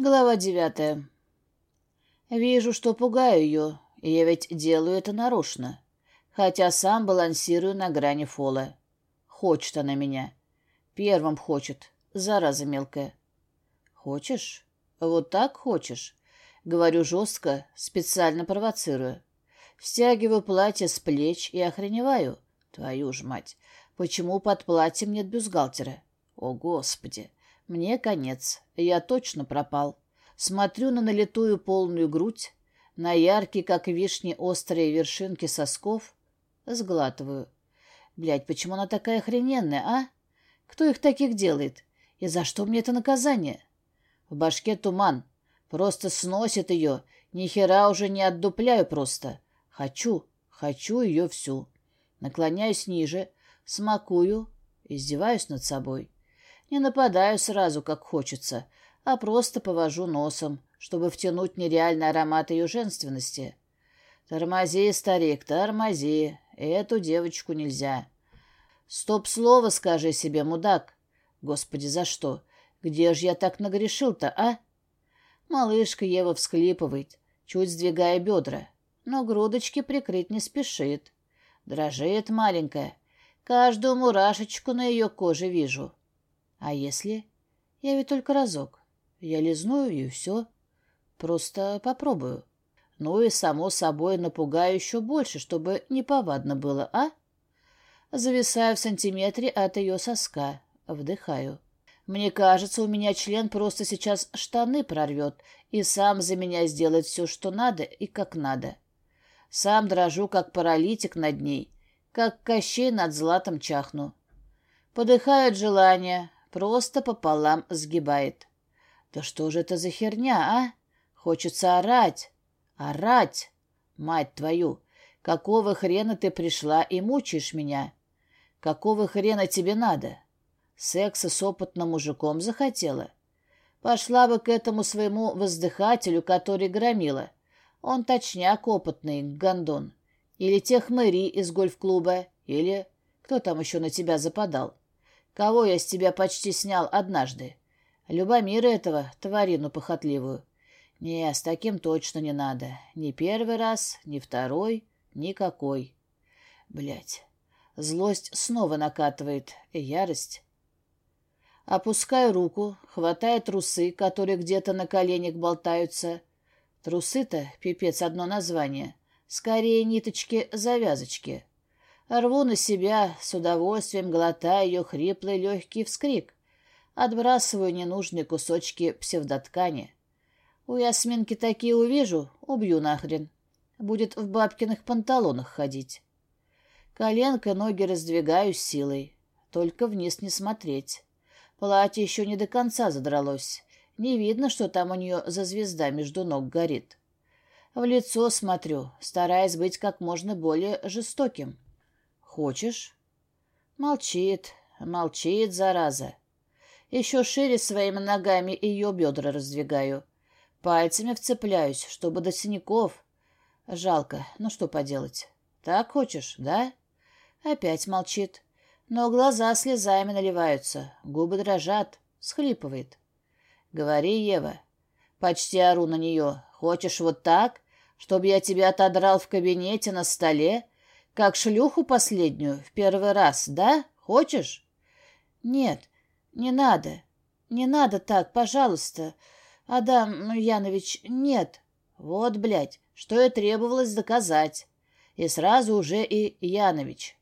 Глава девятая. Вижу, что пугаю ее, и я ведь делаю это нарочно, хотя сам балансирую на грани фола. Хочет она меня. Первым хочет, зараза мелкая. Хочешь? Вот так хочешь? Говорю жестко, специально провоцирую. Стягиваю платье с плеч и охреневаю. Твою ж мать, почему под платьем нет бюстгальтера? О, Господи! Мне конец. Я точно пропал. Смотрю на налитую полную грудь, на яркие, как вишни, острые вершинки сосков. Сглатываю. Блядь, почему она такая охрененная, а? Кто их таких делает? И за что мне это наказание? В башке туман. Просто сносит ее. Ни хера уже не отдупляю просто. Хочу, хочу ее всю. Наклоняюсь ниже, смакую, издеваюсь над собой. Не нападаю сразу, как хочется, а просто повожу носом, чтобы втянуть нереальный аромат ее женственности. Тормози, старик, тормози. Эту девочку нельзя. Стоп-слово скажи себе, мудак. Господи, за что? Где же я так нагрешил-то, а? Малышка Ева всхлипывает, чуть сдвигая бедра, но грудочки прикрыть не спешит. Дрожит маленькая. Каждую мурашечку на ее коже вижу. А если? Я ведь только разок. Я лизну и все. Просто попробую. Ну и, само собой, напугаю еще больше, чтобы неповадно было, а? Зависаю в сантиметре от ее соска. Вдыхаю. Мне кажется, у меня член просто сейчас штаны прорвет и сам за меня сделает все, что надо и как надо. Сам дрожу, как паралитик над ней, как Кощей над златом чахну. Подыхаю от желания, Просто пополам сгибает. Да что же это за херня, а? Хочется орать. Орать! Мать твою! Какого хрена ты пришла и мучаешь меня? Какого хрена тебе надо? Секса с опытным мужиком захотела? Пошла бы к этому своему воздыхателю, который громила. Он точняк опытный, гондон. Или тех мэри из гольф-клуба, или... Кто там еще на тебя западал? Кого я с тебя почти снял однажды? Любомира этого, тварину похотливую. Не, с таким точно не надо. Ни первый раз, ни второй, никакой. Блять. Злость снова накатывает, и ярость. Опускаю руку, хватаю трусы, которые где-то на коленях болтаются. Трусы-то, пипец, одно название. Скорее ниточки-завязочки. Рву на себя, с удовольствием глотая ее хриплый легкий вскрик. Отбрасываю ненужные кусочки псевдоткани. У Ясминки такие увижу, убью нахрен. Будет в бабкиных панталонах ходить. Коленка ноги раздвигаю силой. Только вниз не смотреть. Платье еще не до конца задралось. Не видно, что там у нее за звезда между ног горит. В лицо смотрю, стараясь быть как можно более жестоким. Хочешь? Молчит, молчит, зараза. Еще шире своими ногами ее бедра раздвигаю. Пальцами вцепляюсь, чтобы до синяков. Жалко, ну что поделать. Так хочешь, да? Опять молчит. Но глаза слезами наливаются, губы дрожат, схлипывает. Говори, Ева. Почти ору на нее. Хочешь вот так, чтобы я тебя отодрал в кабинете на столе как шлюху последнюю, в первый раз, да? Хочешь? Нет, не надо. Не надо так, пожалуйста. Адам Янович, нет. Вот, блядь, что и требовалось доказать. И сразу уже и Янович.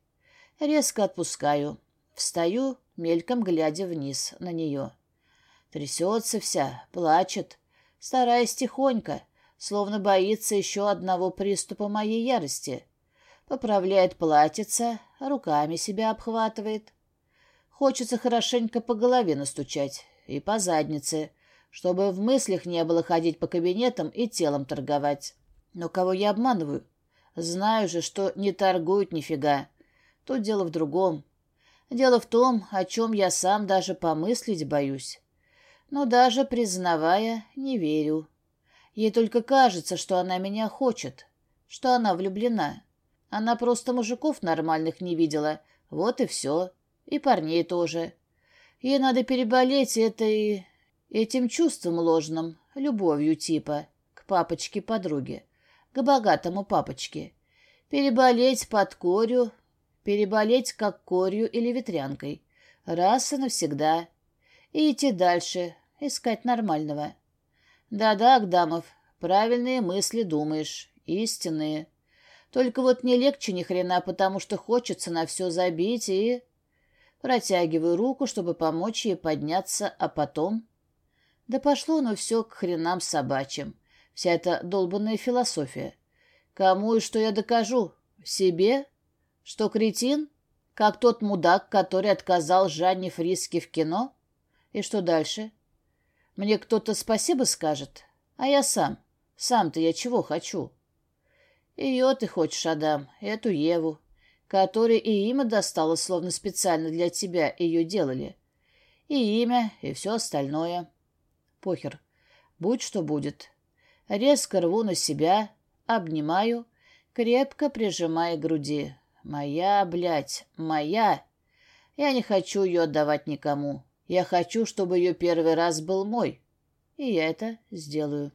Резко отпускаю. Встаю, мельком глядя вниз на нее. Трясется вся, плачет, стараясь тихонько, словно боится еще одного приступа моей ярости поправляет платьице, руками себя обхватывает. Хочется хорошенько по голове настучать и по заднице, чтобы в мыслях не было ходить по кабинетам и телом торговать. Но кого я обманываю? Знаю же, что не торгуют нифига. Тут дело в другом. Дело в том, о чем я сам даже помыслить боюсь. Но даже признавая, не верю. Ей только кажется, что она меня хочет, что она влюблена. Она просто мужиков нормальных не видела. Вот и все. И парней тоже. Ей надо переболеть этой... этим чувством ложным, любовью типа, к папочке-подруге, к богатому папочке. Переболеть под корью, переболеть как корью или ветрянкой. Раз и навсегда. И идти дальше, искать нормального. Да-да, Агдамов, правильные мысли думаешь, истинные. Только вот не легче ни хрена, потому что хочется на все забить и... Протягиваю руку, чтобы помочь ей подняться, а потом... Да пошло ну все к хренам собачьим. Вся эта долбанная философия. Кому и что я докажу? Себе? Что кретин? Как тот мудак, который отказал Жанне Фриске в кино? И что дальше? Мне кто-то спасибо скажет? А я сам. Сам-то я чего хочу? Ее ты хочешь, Адам, эту Еву, которой и имя досталось, словно специально для тебя ее делали. И имя, и все остальное. Похер. Будь что будет. Резко рву на себя, обнимаю, крепко прижимая к груди. Моя, блядь, моя. Я не хочу ее отдавать никому. Я хочу, чтобы ее первый раз был мой. И я это сделаю.